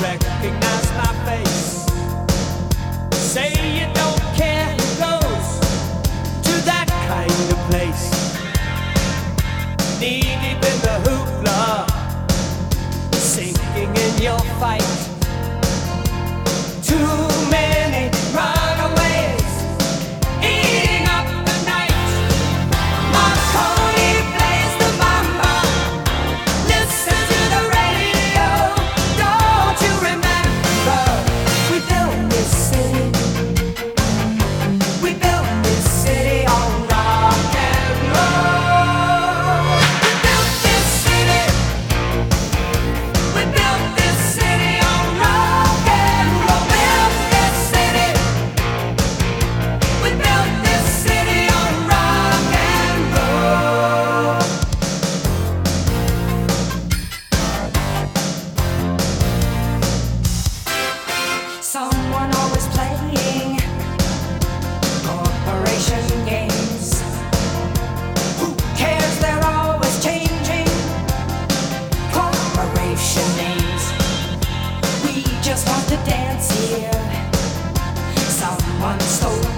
recognize my face. Say you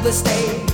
the stage.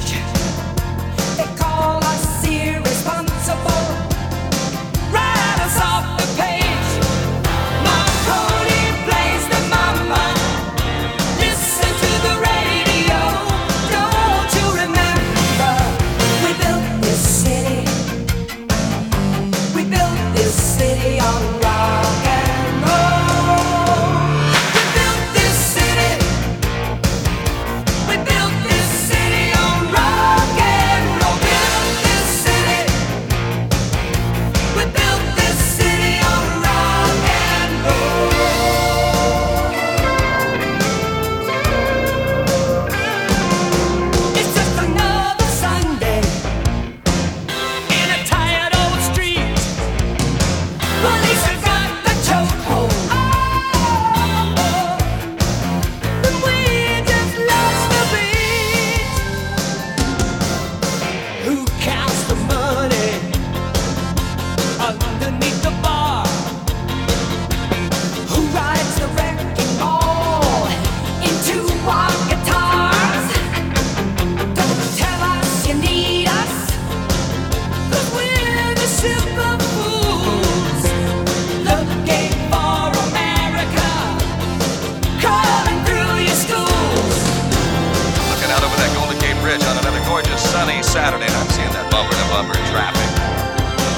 sunny Saturday, and I'm seeing that bumper to bumper traffic.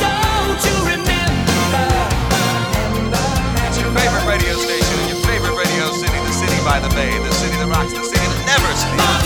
Don't you remember? it's your favorite radio station in your favorite radio city, the city by the bay, the city that rocks, the city that never sleeps.